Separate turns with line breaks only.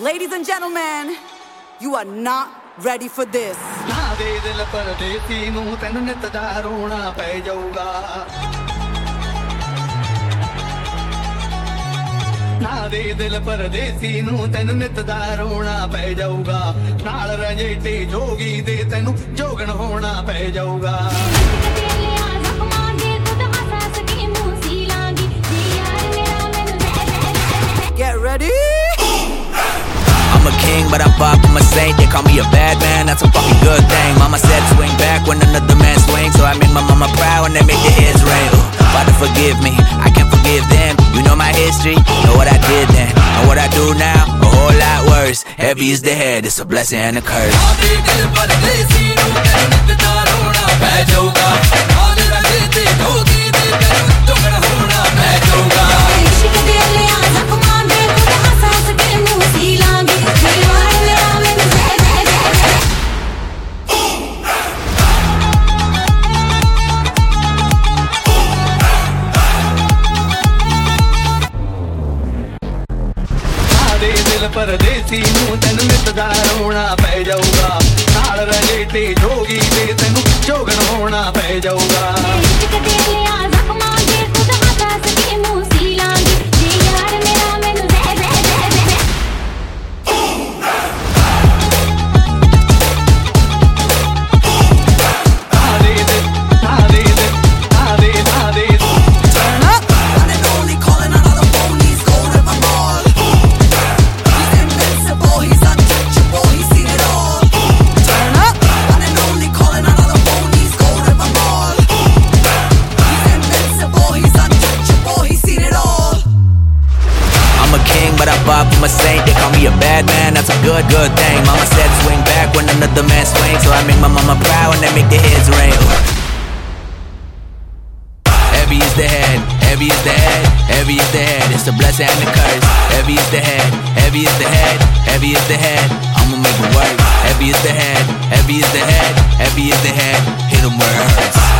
Ladies and gentlemen, you are not ready for this.
ਨਾ ਦੇ ਦਿਲ ਪਰਦੇਸੀ ਨੂੰ ਤੈਨੂੰ ਨਿਤ ਦਾ ਰੋਣਾ ਪੈ ਜਾਊਗਾ। ਨਾ ਦੇ ਦਿਲ ਪਰਦੇਸੀ ਨੂੰ ਤੈਨੂੰ ਨਿਤ ਦਾ ਰੋਣਾ ਪੈ ਜਾਊਗਾ। ਨਾਲ ਰਜੇਟੇ ਜੋਗੀ ਦੇ ਤੈਨੂੰ ਜੋਗਣ ਹੋਣਾ ਪੈ ਜਾਊਗਾ।
King, but I pop, I'm a saint. They call me a bad man, that's a fucking good thing. Mama said swing back when another man swings, so I make my mama proud when they make their heads ring. Ooh, Father, forgive me, I can't forgive them. You know my history, know what I did then, and what I do now, a whole lot worse. Heavy is the head, it's a blessing and a curse.
ਨਾਲ ਪਰਦੇਸੀ ਨੂੰ ਤੈਨੂੰ ਨਿੱਤਦਾ ਰੋਣਾ ਪੈ ਜਾਊਗਾ। ਨਾਲ ਰਲੇ ਤੇ ਜੋਗੀ ਤੇ ਤੈਨੂੰ ਚੋਗਣ ਹੋਣਾ ਪੈ ਜਾਊਗਾ।
I pop, I'm a saint. They call me a bad man, that's a good, good thing. Mama said swing back when another man swings, so I make my mama proud when they make their heads ring. Heavy is the head, heavy is the head, heavy is the head. It's the blessing and the curse. Heavy is the head, heavy is the head, heavy is the head. I'ma make it work. Heavy is the head, heavy is the head, heavy is the head. Hit 'em where it hurts.